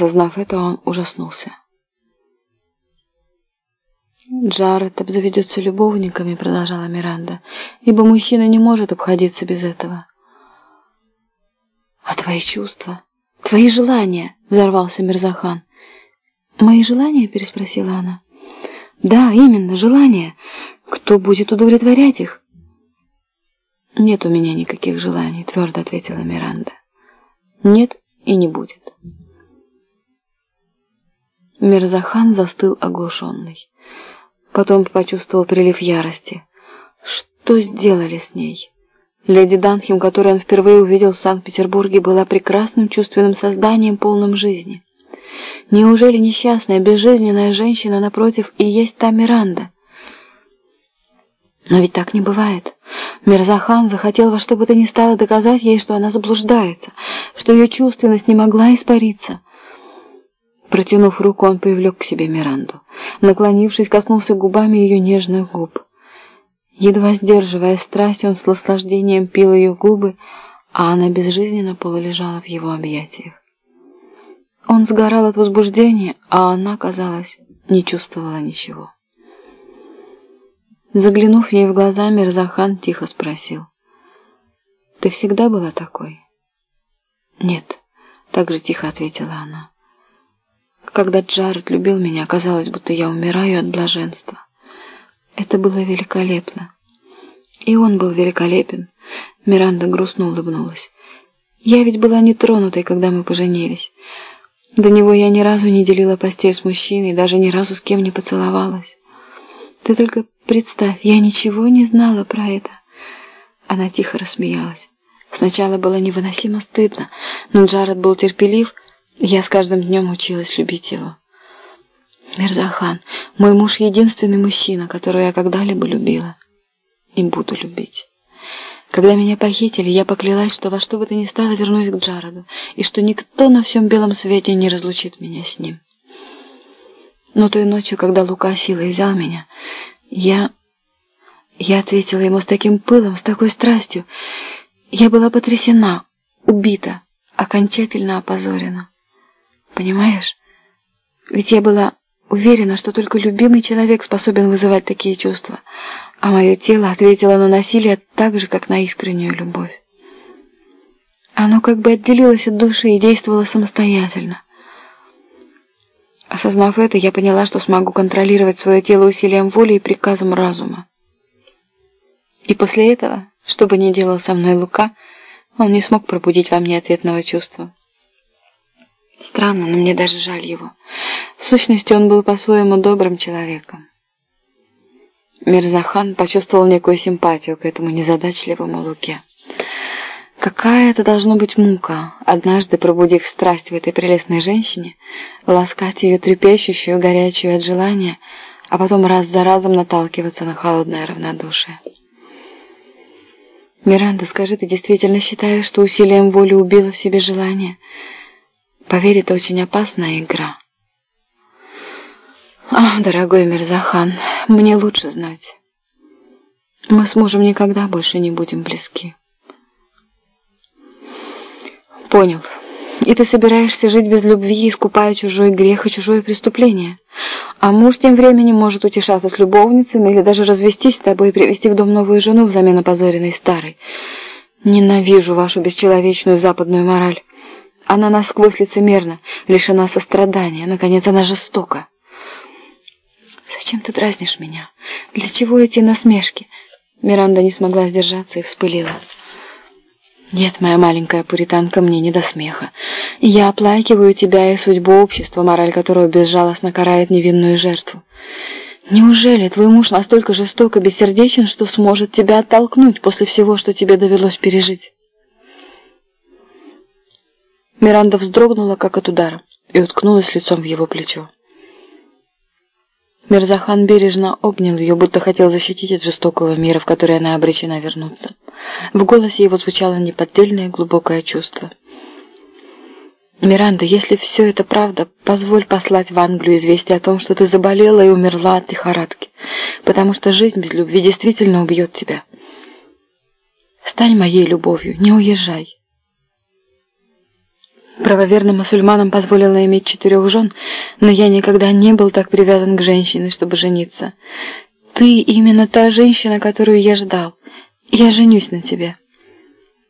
Осознав это, он ужаснулся. «Джаред обзаведется любовниками», — продолжала Миранда, «ибо мужчина не может обходиться без этого». «А твои чувства? Твои желания?» — взорвался Мирзахан. «Мои желания?» — переспросила она. «Да, именно, желания. Кто будет удовлетворять их?» «Нет у меня никаких желаний», — твердо ответила Миранда. «Нет и не будет». Мирзахан застыл оглушенный. Потом почувствовал прилив ярости. Что сделали с ней? Леди Данхем, которую он впервые увидел в Санкт-Петербурге, была прекрасным чувственным созданием, полным жизни. Неужели несчастная, безжизненная женщина напротив и есть та Миранда? Но ведь так не бывает. Мирзахан захотел во что бы то ни стало доказать ей, что она заблуждается, что ее чувственность не могла испариться. Протянув руку, он привлек к себе Миранду. Наклонившись, коснулся губами ее нежных губ. Едва сдерживая страсть, он с наслаждением пил ее губы, а она безжизненно полулежала в его объятиях. Он сгорал от возбуждения, а она, казалось, не чувствовала ничего. Заглянув ей в глаза, Мирзахан тихо спросил. «Ты всегда была такой?» «Нет», — так же тихо ответила она. Когда Джаред любил меня, казалось, будто я умираю от блаженства. Это было великолепно. И он был великолепен. Миранда грустно улыбнулась. Я ведь была нетронутой, когда мы поженились. До него я ни разу не делила постель с мужчиной, даже ни разу с кем не поцеловалась. Ты только представь, я ничего не знала про это. Она тихо рассмеялась. Сначала было невыносимо стыдно, но Джаред был терпелив, я с каждым днем училась любить его. Мирзахан, мой муж единственный мужчина, которого я когда-либо любила. И буду любить. Когда меня похитили, я поклялась, что во что бы то ни стало вернусь к Джароду, и что никто на всем белом свете не разлучит меня с ним. Но той ночью, когда Лука силой взял меня, я... Я ответила ему с таким пылом, с такой страстью. Я была потрясена, убита, окончательно опозорена. Понимаешь? Ведь я была уверена, что только любимый человек способен вызывать такие чувства, а мое тело ответило на насилие так же, как на искреннюю любовь. Оно как бы отделилось от души и действовало самостоятельно. Осознав это, я поняла, что смогу контролировать свое тело усилием воли и приказом разума. И после этого, что бы ни делал со мной Лука, он не смог пробудить во мне ответного чувства. Странно, но мне даже жаль его. В сущности, он был по-своему добрым человеком. Мирзахан почувствовал некую симпатию к этому незадачливому Луке. Какая это должно быть мука, однажды пробудив страсть в этой прелестной женщине, ласкать ее трепещущую, горячую от желания, а потом раз за разом наталкиваться на холодное равнодушие. «Миранда, скажи, ты действительно считаешь, что усилием воли убила в себе желание?» Поверь, это очень опасная игра. Ах, дорогой Мирзахан, мне лучше знать. Мы с мужем никогда больше не будем близки. Понял. И ты собираешься жить без любви, искупая чужой грех и чужое преступление. А муж тем временем может утешаться с любовницами или даже развестись с тобой и привести в дом новую жену взамен опозоренной старой. Ненавижу вашу бесчеловечную западную мораль. Она насквозь лицемерна, лишена сострадания, наконец, она жестока. «Зачем ты дразнишь меня? Для чего эти насмешки?» Миранда не смогла сдержаться и вспылила. «Нет, моя маленькая пуританка, мне не до смеха. Я оплакиваю тебя и судьбу общества, мораль которого безжалостно карает невинную жертву. Неужели твой муж настолько жесток и бессердечен, что сможет тебя оттолкнуть после всего, что тебе довелось пережить?» Миранда вздрогнула, как от удара, и уткнулась лицом в его плечо. Мирзахан бережно обнял ее, будто хотел защитить от жестокого мира, в который она обречена вернуться. В голосе его звучало неподдельное глубокое чувство. «Миранда, если все это правда, позволь послать в Англию известие о том, что ты заболела и умерла от лихорадки, потому что жизнь без любви действительно убьет тебя. Стань моей любовью, не уезжай». Правоверным мусульманам позволено иметь четырех жен, но я никогда не был так привязан к женщине, чтобы жениться. Ты именно та женщина, которую я ждал. Я женюсь на тебе».